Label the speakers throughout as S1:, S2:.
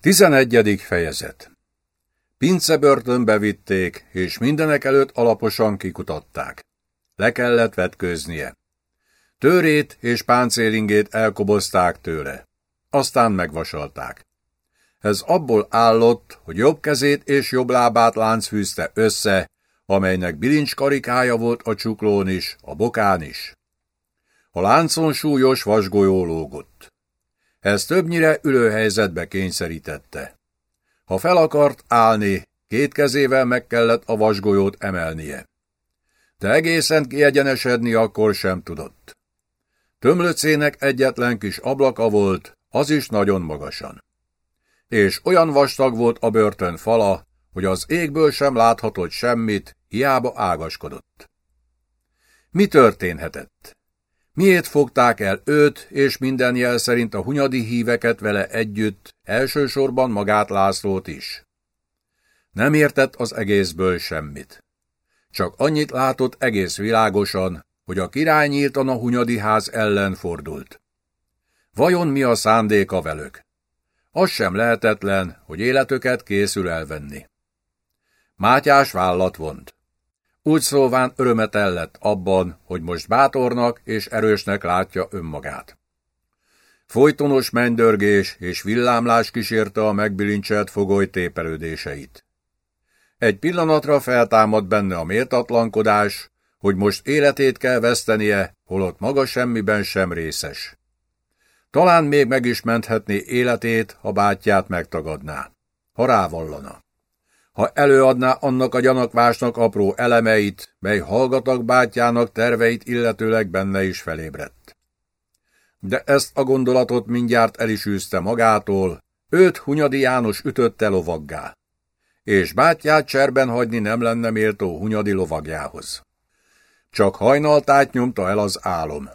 S1: Tizenegyedik fejezet Pincebörtönbe vitték, és mindenek előtt alaposan kikutatták. Le kellett vetkőznie. Törét és páncélingét elkobozták tőle. Aztán megvasalták. Ez abból állott, hogy jobb kezét és jobb lábát lánc fűzte össze, amelynek bilincs karikája volt a csuklón is, a bokán is. A láncon súlyos vasgolyó lógott. Ez többnyire ülőhelyzetbe kényszerítette. Ha fel akart állni, két kezével meg kellett a vasgolyót emelnie. De egészen kiegyenesedni akkor sem tudott. Tömlöcének egyetlen kis ablaka volt, az is nagyon magasan. És olyan vastag volt a börtön fala, hogy az égből sem láthatott semmit, hiába ágaskodott. Mi történhetett? Miért fogták el őt, és minden jel szerint a hunyadi híveket vele együtt, elsősorban magát Lászlót is? Nem értett az egészből semmit. Csak annyit látott egész világosan, hogy a király nyíltan a hunyadi ház ellen fordult. Vajon mi a szándéka velük? Az sem lehetetlen, hogy életöket készül elvenni. Mátyás vállat vont. Úgy szóván örömet ellett abban, hogy most bátornak és erősnek látja önmagát. Folytonos mennydörgés és villámlás kísérte a megbilincselt fogoly tépelődéseit. Egy pillanatra feltámad benne a méltatlankodás, hogy most életét kell vesztenie, holott maga semmiben sem részes. Talán még meg is menthetné életét, ha bátyját megtagadná, ha rávallana ha előadná annak a gyanakvásnak apró elemeit, mely hallgatak bátyjának terveit illetőleg benne is felébredt. De ezt a gondolatot mindjárt el is űzte magától, őt Hunyadi János ütötte lovaggá. És bátyját cserben hagyni nem lenne méltó Hunyadi lovagjához. Csak hajnaltát nyomta el az álom.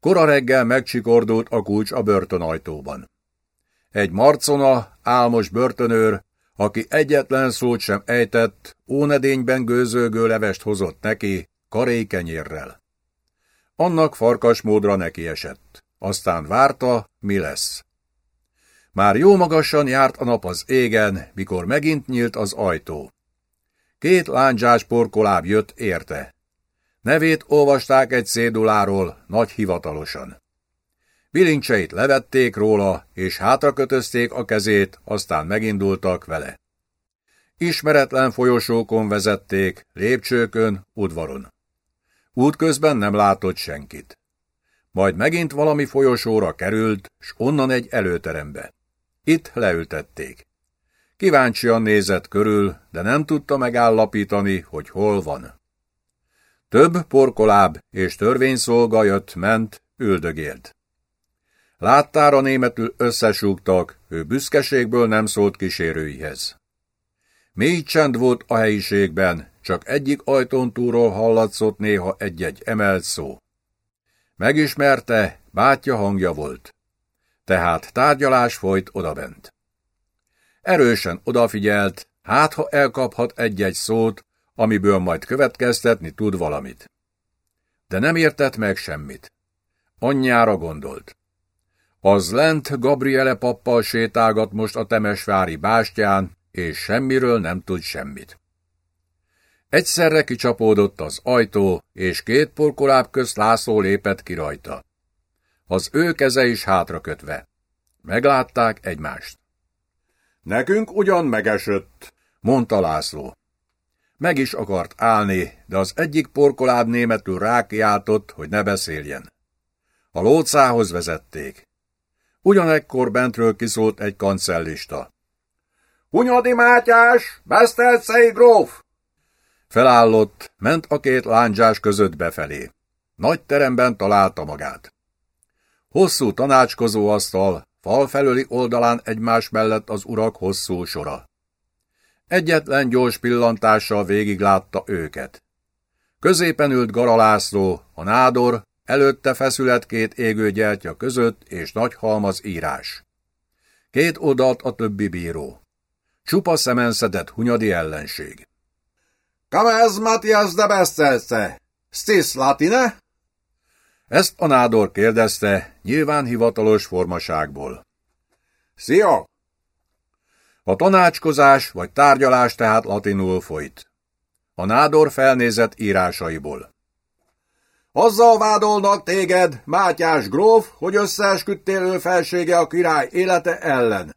S1: Kora reggel megcsikordult a kulcs a börtönajtóban. Egy marcona, álmos börtönőr aki egyetlen szót sem ejtett, ónedényben gőzölgő levest hozott neki, karékenyérrel. Annak farkas módra neki esett. Aztán várta, mi lesz. Már jó magasan járt a nap az égen, mikor megint nyílt az ajtó. Két lándzsás porkoláb jött érte. Nevét olvasták egy széduláról, nagy hivatalosan. Bilincseit levették róla, és hátrakötözték a kezét, aztán megindultak vele. Ismeretlen folyosókon vezették, lépcsőkön, udvaron. Útközben nem látott senkit. Majd megint valami folyosóra került, s onnan egy előterembe. Itt leültették. Kíváncsian nézett körül, de nem tudta megállapítani, hogy hol van. Több porkoláb és törvényszolga jött-ment, üldögélt. Láttára németül összesúgtak, ő büszkeségből nem szólt kísérőihez. Mély csend volt a helyiségben, csak egyik ajtón túlról hallatszott néha egy-egy emelt szó. Megismerte, bátya hangja volt. Tehát tárgyalás folyt odabent. Erősen odafigyelt, hát ha elkaphat egy-egy szót, amiből majd következtetni tud valamit. De nem értett meg semmit. Anyjára gondolt. Az lent Gabriele pappal sétálgat most a Temesvári bástyán, és semmiről nem tud semmit. Egyszerre kicsapódott az ajtó, és két porkoláb közt László lépett ki rajta. Az ő keze is hátra kötve. Meglátták egymást. Nekünk ugyan megesött, mondta László. Meg is akart állni, de az egyik porkoláb németül rákiáltott, hogy ne beszéljen. A lócához vezették. Ugyanekkor bentről kiszólt egy kancellista. Hunyadi Mátyás, Besztelcei gróf! Felállott, ment a két lándzsás között befelé. Nagy teremben találta magát. Hosszú tanácskozó asztal, fal felőli oldalán egymás mellett az urak hosszú sora. Egyetlen gyors pillantással végiglátta őket. Középen ült Garalászló, a nádor, előtte feszület két égő gyertya között és nagy halmaz írás. Két oldalt a többi bíró. Csupa szemenszedett hunyadi ellenség.
S2: Kamez Matthias de Besztelce! Stis latine?
S1: Ezt a nádor kérdezte, nyilván hivatalos formaságból.
S2: Szia!
S1: A tanácskozás vagy tárgyalás tehát latinul folyt. A nádor felnézett írásaiból.
S2: Azzal vádolnak téged, Mátyás gróf, hogy összeesküdtél ő felsége a király élete ellen.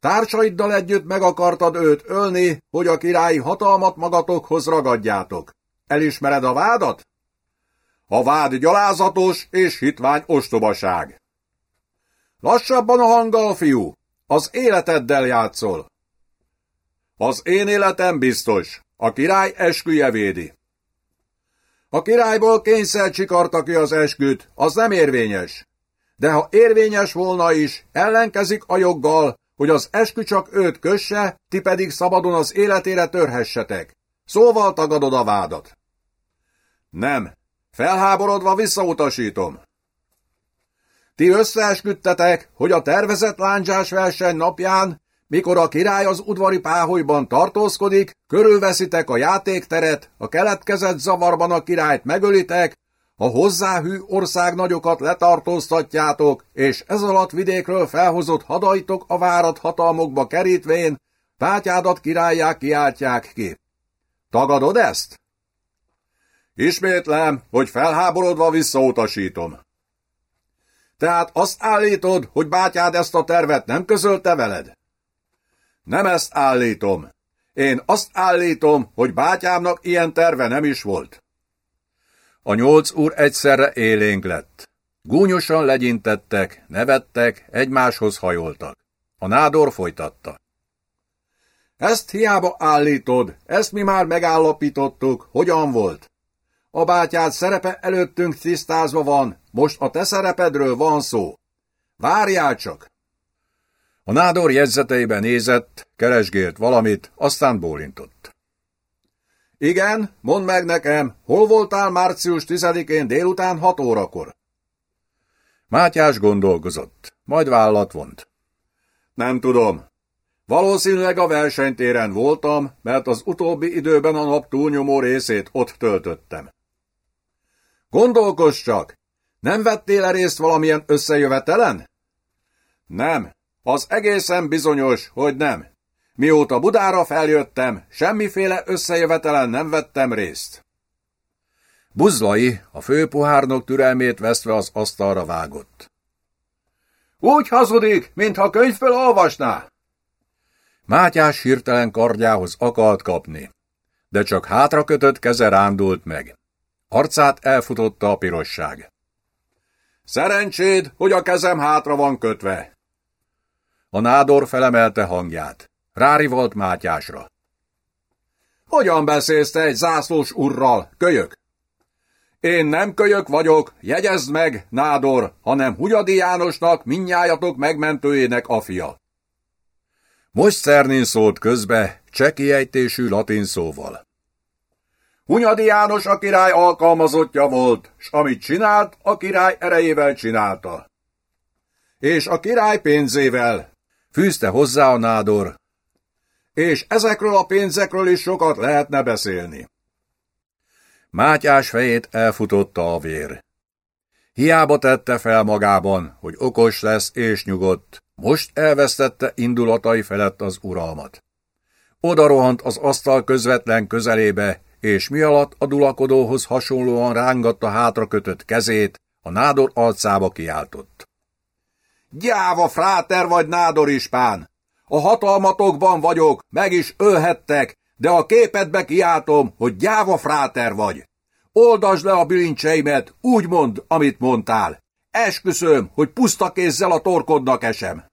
S2: Társaiddal együtt meg akartad őt ölni, hogy a királyi hatalmat magatokhoz ragadjátok. Elismered a vádat? A vád gyalázatos és hitvány ostobaság. Lassabban a hanggal, fiú, az életeddel játszol. Az én életem biztos, a király esküje védi. A királyból kényszer csikarta ki az esküt, az nem érvényes. De ha érvényes volna is, ellenkezik a joggal, hogy az eskü csak őt kösse, ti pedig szabadon az életére törhessetek. Szóval tagadod a vádat. Nem. Felháborodva visszautasítom. Ti összeesküdtetek, hogy a tervezett láncsás verseny napján, mikor a király az udvari páholyban tartózkodik, körülveszitek a játékteret, a keletkezett zavarban a királyt megölitek, a hozzáhű ország nagyokat letartóztatjátok, és ez alatt vidékről felhozott hadaitok a várat hatalmokba kerítvén, pátyádat királyák kiáltják ki. Tagadod ezt? Ismétlem, hogy felháborodva visszautasítom. Tehát azt állítod, hogy bátyád ezt a tervet nem közölte veled? Nem ezt állítom. Én azt állítom, hogy bátyámnak ilyen terve nem is volt.
S1: A nyolc úr egyszerre élénk lett. Gúnyosan legyintettek, nevettek, egymáshoz hajoltak. A nádor folytatta.
S2: Ezt hiába állítod, ezt mi már megállapítottuk, hogyan volt. A bátyád szerepe előttünk tisztázva van, most a te szerepedről van szó. Várjál csak!
S1: A nádor jegyzeteibe nézett, keresgélt valamit, aztán bólintott.
S2: Igen, mondd meg nekem, hol voltál március 10-én délután 6 órakor?
S1: Mátyás gondolkozott, majd vállat vont.
S2: Nem tudom. Valószínűleg a versenytéren voltam, mert az utóbbi időben a nap túlnyomó részét ott töltöttem. Gondolkozz csak, nem vettél -e részt valamilyen összejövetelen? Nem, az egészen bizonyos, hogy nem. Mióta Budára feljöttem, semmiféle összejövetelen nem vettem részt.
S1: Buzlai a főpuhárnok türelmét vesztve az asztalra vágott.
S2: Úgy hazudik, mintha könyvből olvasná.
S1: Mátyás hirtelen kardjához akart kapni, de csak hátra kötött keze rándult meg. Arcát elfutotta a pirosság.
S2: Szerencséd, hogy a kezem hátra van kötve.
S1: A nádor felemelte hangját. Rári volt Mátyásra.
S2: Hogyan beszélsz te egy zászlós urral, kölyök? Én nem kölyök vagyok, jegyezd meg, nádor, hanem Hugyadi Jánosnak, minnyájatok megmentőjének a fia.
S1: Most Szernin szólt közbe, cseki ejtésű latin szóval.
S2: Hunyadi János a király alkalmazottja volt, s amit csinált, a király erejével csinálta. És a király pénzével.
S1: Fűzte hozzá a nádor.
S2: És ezekről a pénzekről is sokat lehetne beszélni.
S1: Mátyás fejét elfutotta a vér. Hiába tette fel magában, hogy okos lesz és nyugodt, most elvesztette indulatai felett az uralmat. Oda rohant az asztal közvetlen közelébe, és mi alatt a dulakodóhoz hasonlóan rángatta hátra kötött kezét, a nádor arcába kiáltott.
S2: Gyáva fráter vagy nádor ispán! A hatalmatokban vagyok, meg is ölhettek, de a képedbe kiáltom, hogy gyáva fráter vagy. Oldasd le a bilincseimet, úgy mond, amit mondtál. Esküszöm, hogy puszta kézzel a torkodnak esem.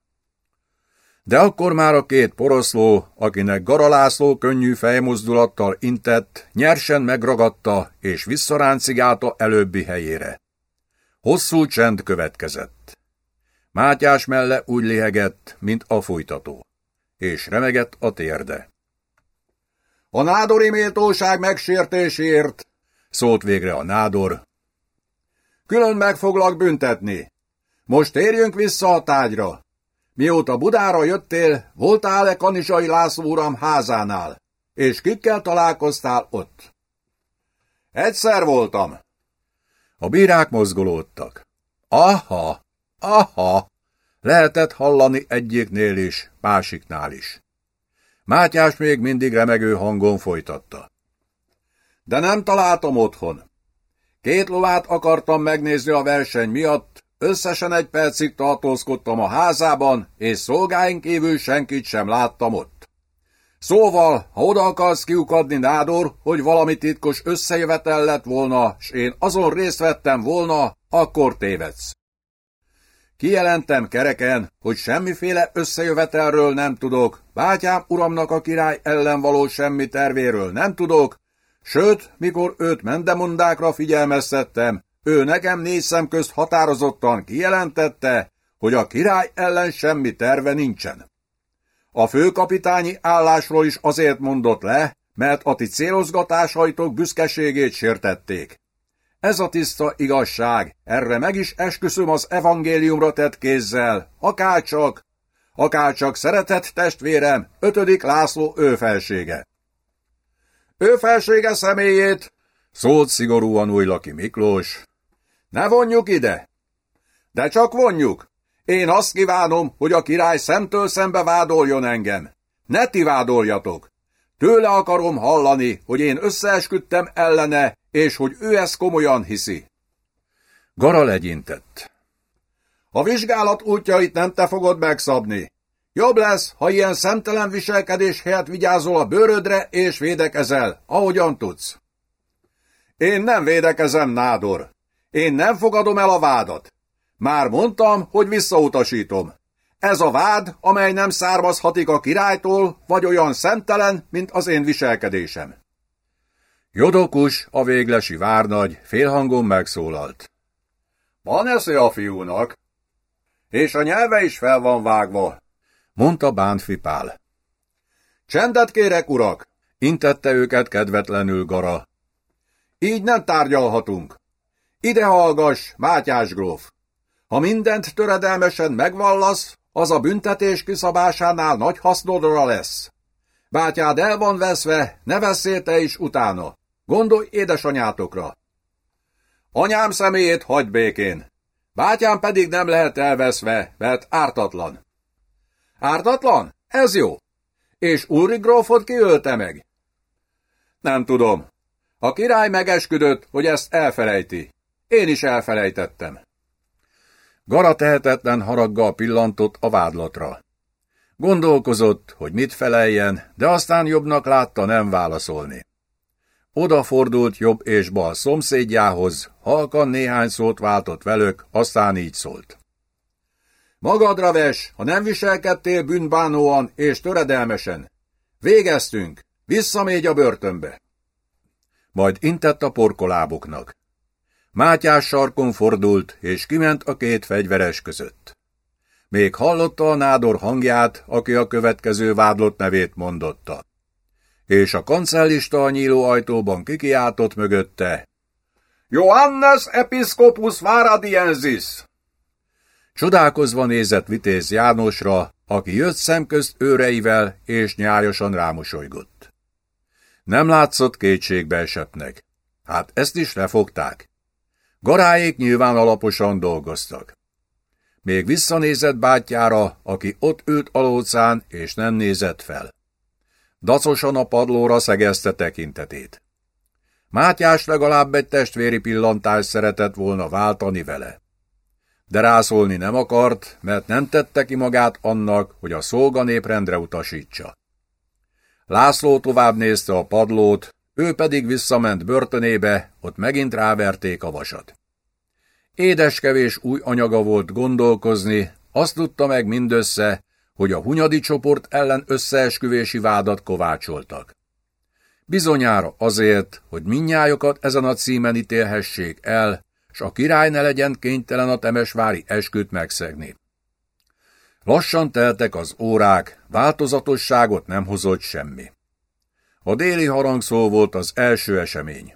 S1: De akkor már a két poroszló, akinek Garalászló könnyű fejmozdulattal intett, nyersen megragadta és visszaráncigálta előbbi helyére. Hosszú csend következett. Mátyás melle úgy lihegett, mint a fújtató, és remegett a térde.
S2: A nádori méltóság megsértésért,
S1: szólt végre a nádor.
S2: Külön meg foglak büntetni. Most térjünk vissza a tágyra. Mióta Budára jöttél, voltál-e Kanizsai László uram házánál? És kikkel találkoztál ott? Egyszer voltam.
S1: A bírák mozgolódtak. Aha, aha, lehetett hallani egyiknél is, másiknál is. Mátyás még mindig remegő hangon folytatta.
S2: De nem találtam otthon. Két lovát akartam megnézni a verseny miatt, összesen egy percig tartózkodtam a házában, és szolgáink kívül senkit sem láttam ott. Szóval, ha oda akarsz kiukadni, Nádor, hogy valami titkos összejövetel lett volna, s én azon részt vettem volna, akkor tévedsz. Kijelentem kereken, hogy semmiféle összejövetelről nem tudok, bátyám uramnak a király ellen való semmi tervéről nem tudok, sőt, mikor őt mendemondákra figyelmeztettem, ő nekem négy szem közt határozottan kijelentette, hogy a király ellen semmi terve nincsen. A főkapitányi állásról is azért mondott le, mert a ti célozgatásaitok büszkeségét sértették. Ez a tiszta igazság, erre meg is esküszöm az evangéliumra tett kézzel, akárcsak, akárcsak szeretett testvérem, ötödik László ő felsége. Ő felsége személyét, szólt szigorúan Újlaki Miklós. Ne vonjuk ide! De csak vonjuk! Én azt kívánom, hogy a király szemtől szembe vádoljon engem. Ne ti vádoljatok! Tőle akarom hallani, hogy én összeesküdtem ellene, és hogy ő ezt komolyan hiszi.
S1: Gara legyintett.
S2: A vizsgálat útjait nem te fogod megszabni. Jobb lesz, ha ilyen szemtelen viselkedés helyett vigyázol a bőrödre és védekezel, ahogyan tudsz. Én nem védekezem, Nádor. Én nem fogadom el a vádat. Már mondtam, hogy visszautasítom. Ez a vád, amely nem származhatik a királytól, vagy olyan szentelen, mint az én viselkedésem.
S1: Jodokus, a véglesi várnagy, félhangon megszólalt.
S2: Van esze a fiúnak? És a nyelve is fel van vágva,
S1: mondta Bántfi Pál.
S2: Csendet kérek, urak!
S1: Intette őket kedvetlenül Gara.
S2: Így nem tárgyalhatunk. Ide hallgass, Mátyás gróf! Ha mindent töredelmesen megvallasz, az a büntetés kiszabásánál nagy hasznodra lesz. Bátyád el van veszve, ne veszél is utána. Gondolj édesanyátokra. Anyám személyét hagyd békén. Bátyám pedig nem lehet elveszve, mert ártatlan. Ártatlan? Ez jó. És Ulri grófot kiölte meg? Nem tudom. A király megesküdött, hogy ezt elfelejti. Én is elfelejtettem.
S1: Gara tehetetlen haraggal pillantott a vádlatra. Gondolkozott, hogy mit feleljen, de aztán jobbnak látta nem válaszolni. Odafordult jobb és bal szomszédjához, halkan néhány szót váltott velük, aztán így szólt. Magadra ves, ha nem viselkedtél bűnbánóan és töredelmesen. Végeztünk, visszamégy a börtönbe. Majd intett a porkoláboknak. Mátyás sarkon fordult, és kiment a két fegyveres között. Még hallotta a nádor hangját, aki a következő vádlott nevét mondotta. És a kancellista a nyíló ajtóban kikiáltott mögötte.
S2: Johannes Episcopus Varadiensis!
S1: Csodálkozva nézett Vitéz Jánosra, aki jött szemközt őreivel, és nyájosan rámosolygott. Nem látszott kétségbe esetnek. Hát ezt is lefogták. Garáék nyilván alaposan dolgoztak. Még visszanézett bátyjára, aki ott ült alócán, és nem nézett fel. Dacosan a padlóra szegezte tekintetét. Mátyás legalább egy testvéri pillantást szeretett volna váltani vele. De rászólni nem akart, mert nem tette ki magát annak, hogy a szolganép rendre utasítsa. László tovább nézte a padlót, ő pedig visszament börtönébe, ott megint ráverték a vasat. Édeskevés új anyaga volt gondolkozni, azt tudta meg mindössze, hogy a hunyadi csoport ellen összeesküvési vádat kovácsoltak. Bizonyára azért, hogy minnyájokat ezen a címen ítélhessék el, s a király ne legyen kénytelen a temesvári esküt megszegni. Lassan teltek az órák, változatosságot nem hozott semmi. A déli harangszó volt az első esemény.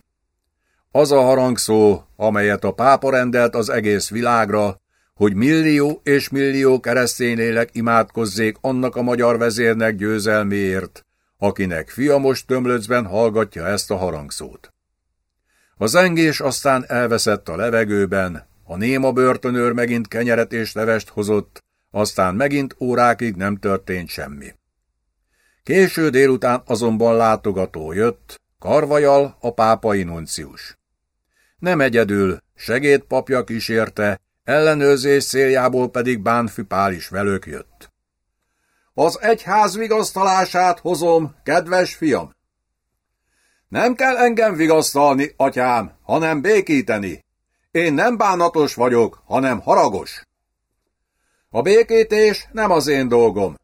S1: Az a harangszó, amelyet a pápa rendelt az egész világra, hogy millió és millió keresztény lélek imádkozzék annak a magyar vezérnek győzelméért, akinek fia most tömlöcben hallgatja ezt a harangszót. A zengés aztán elveszett a levegőben, a néma börtönőr megint kenyeret és levest hozott, aztán megint órákig nem történt semmi. Késő délután azonban látogató jött, Karvajal a pápai nuncius. Nem egyedül, segédpapja kísérte, ellenőrzés céljából pedig Bánfi Pál is velük jött.
S2: Az egyház vigasztalását hozom, kedves fiam. Nem kell engem vigasztalni, atyám, hanem békíteni. Én nem bánatos vagyok, hanem haragos. A békítés nem az én dolgom.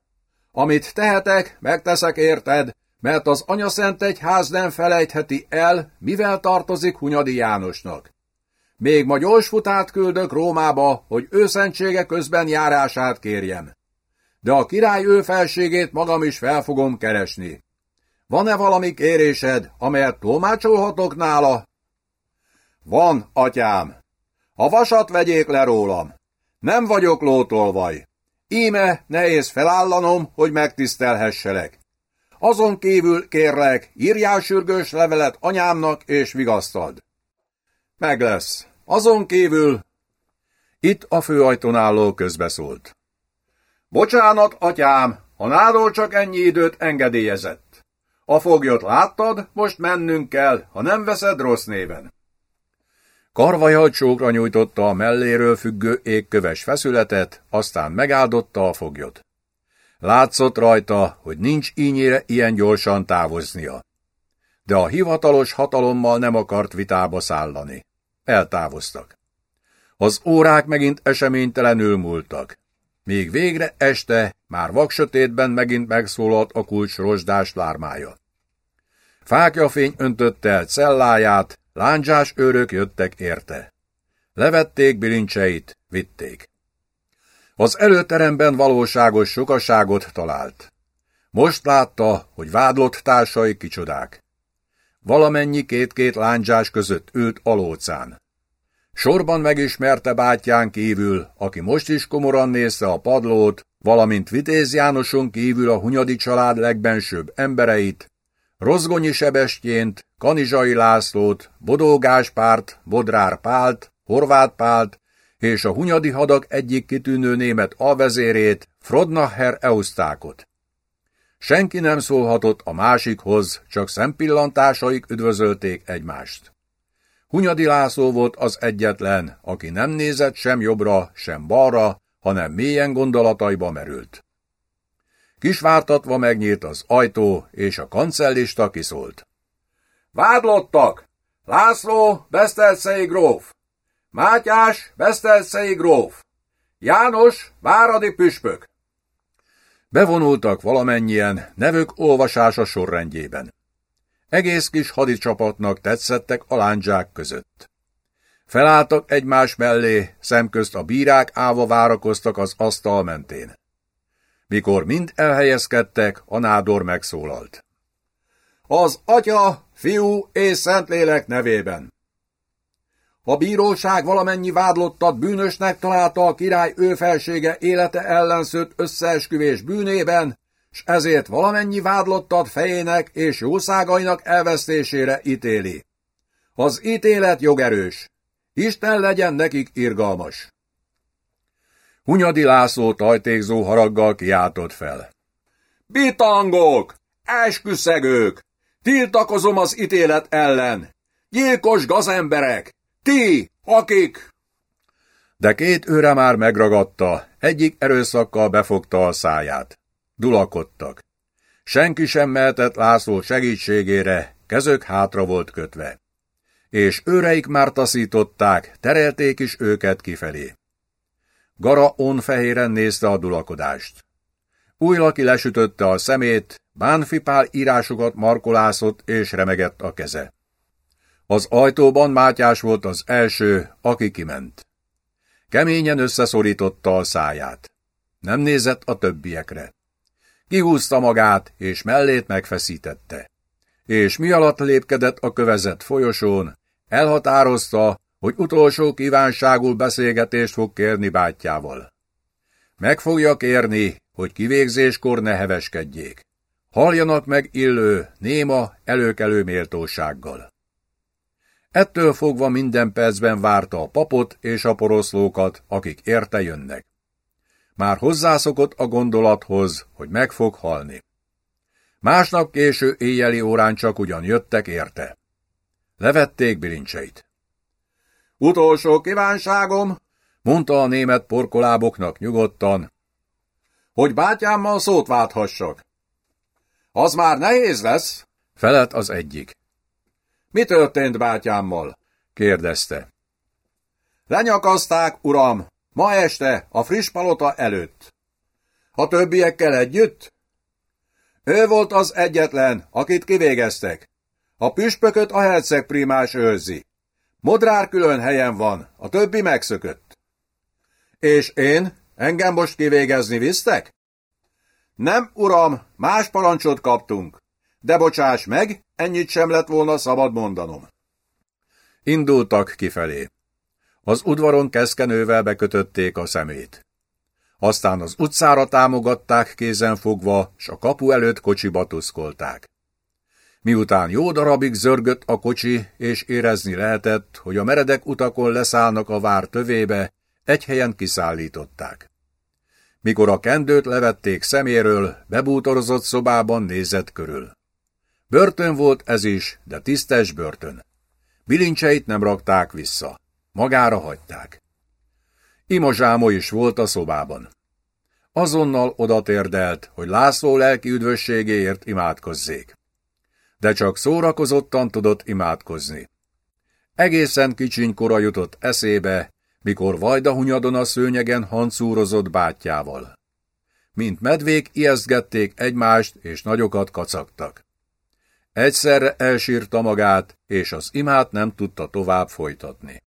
S2: Amit tehetek, megteszek érted, mert az anyaszent egyház nem felejtheti el, mivel tartozik Hunyadi Jánosnak. Még ma gyors futát küldök Rómába, hogy őszentsége közben járását kérjem. De a király ő felségét magam is fel fogom keresni. Van-e valami kérésed, amelyet tolmácsolhatok nála? Van, atyám. A vasat vegyék le rólam. Nem vagyok lótolvaj. Íme nehéz felállanom, hogy megtisztelhesselek. Azon kívül kérlek, írjál sürgős levelet anyámnak és vigasztad. Meg lesz. Azon kívül...
S1: Itt a főajtón álló közbeszólt.
S2: Bocsánat, atyám, a nádor csak ennyi időt engedélyezett. A foglyot láttad, most mennünk kell, ha nem veszed rossz néven.
S1: Karvajal csókra nyújtotta a melléről függő égköves feszületet, aztán megáldotta a foglyot. Látszott rajta, hogy nincs ínyére ilyen gyorsan távoznia. De a hivatalos hatalommal nem akart vitába szállani. Eltávoztak. Az órák megint eseménytelenül múltak. Még végre este, már vaksötétben megint megszólalt a kulcs rozsdás lármája. Fákjafény öntötte el celláját, lándzsás őrök jöttek érte. Levették bilincseit, vitték. Az előteremben valóságos sokaságot talált. Most látta, hogy vádlott társai kicsodák. Valamennyi két-két lándzsás között ült alócán. Sorban megismerte bátyján kívül, aki most is komoran nézte a padlót, valamint Vitéz Jánoson kívül a Hunyadi család legbensőbb embereit, Rozgonyi Sebestyént, Kanizsai Lászlót, Bodógás Párt, Bodrár Pált, Horváth Pált és a Hunyadi hadak egyik kitűnő német alvezérét, Frodnacher Eustákot. Senki nem szólhatott a másikhoz, csak szempillantásaik üdvözölték egymást. Hunyadi László volt az egyetlen, aki nem nézett sem jobbra, sem balra, hanem mélyen gondolataiba merült. Kisvártatva megnyílt az ajtó, és a kancellista kiszólt.
S2: Vádlottak! László, Besztelcei gróf! Mátyás, Besztelcei gróf! János, Váradi püspök!
S1: Bevonultak valamennyien, nevük olvasása sorrendjében. Egész kis hadicsapatnak tetszettek a lándzsák között. Felálltak egymás mellé, szemközt a bírák állva várakoztak az asztal mentén. Mikor mind elhelyezkedtek, a nádor megszólalt.
S2: Az atya, fiú és szentlélek nevében. A bíróság valamennyi vádlottat bűnösnek találta a király ő felsége élete ellenszött összeesküvés bűnében, s ezért valamennyi vádlottat fejének és jószágainak elvesztésére ítéli. Az ítélet jogerős. Isten legyen nekik irgalmas.
S1: Hunyadi László tajtékzó haraggal kiáltott fel.
S2: Bitangok! Esküszegők! Tiltakozom az ítélet ellen! Gyilkos gazemberek! Ti, akik...
S1: De két őre már megragadta, egyik erőszakkal befogta a száját. Dulakodtak. Senki sem mehetett László segítségére, kezök hátra volt kötve. És őreik már taszították, terelték is őket kifelé. Gara onfehéren nézte a dulakodást. Újlaki lesütötte a szemét, Bánfipál írásokat markolászott és remegett a keze. Az ajtóban Mátyás volt az első, aki kiment. Keményen összeszorította a száját. Nem nézett a többiekre. Kihúzta magát, és mellét megfeszítette. És mi alatt lépkedett a kövezett folyosón, elhatározta, hogy utolsó kívánságul beszélgetést fog kérni bátyjával. Meg fogja kérni, hogy kivégzéskor ne heveskedjék. Halljanak meg illő, néma, előkelő méltósággal. Ettől fogva minden percben várta a papot és a poroszlókat, akik érte jönnek. Már hozzászokott a gondolathoz, hogy meg fog halni. Másnap késő éjjeli órán csak ugyan jöttek érte. Levették bilincseit.
S2: Utolsó kívánságom,
S1: mondta a német porkoláboknak nyugodtan,
S2: hogy bátyámmal szót válthassak. Az már nehéz lesz,
S1: felett az egyik.
S2: Mi történt bátyámmal?
S1: kérdezte.
S2: Lenyakazták, uram, ma este a friss palota előtt. A többiekkel együtt? Ő volt az egyetlen, akit kivégeztek. A püspököt a herceg primás őrzi. Modrár külön helyen van, a többi megszökött. És én? Engem most kivégezni visztek? Nem, uram, más parancsot kaptunk. De bocsáss meg, ennyit sem lett volna szabad mondanom.
S1: Indultak kifelé. Az udvaron keszkenővel bekötötték a szemét. Aztán az utcára támogatták kézen fogva, s a kapu előtt kocsiba tuszkolták. Miután jó darabig zörgött a kocsi, és érezni lehetett, hogy a meredek utakon leszállnak a vár tövébe, egy helyen kiszállították. Mikor a kendőt levették szeméről, bebútorozott szobában nézett körül. Börtön volt ez is, de tisztes börtön. Bilincseit nem rakták vissza. Magára hagyták. Imazsámo is volt a szobában. Azonnal odatérdelt, hogy László lelki üdvösségéért imádkozzék. De csak szórakozottan tudott imádkozni. Egészen kicsiny kora jutott eszébe, mikor Vajdahunyadon a szőnyegen hancúrozott bátyjával. Mint medvék ijesztgették egymást, és nagyokat kacagtak. Egyszerre elsírta magát, és az imát nem tudta tovább folytatni.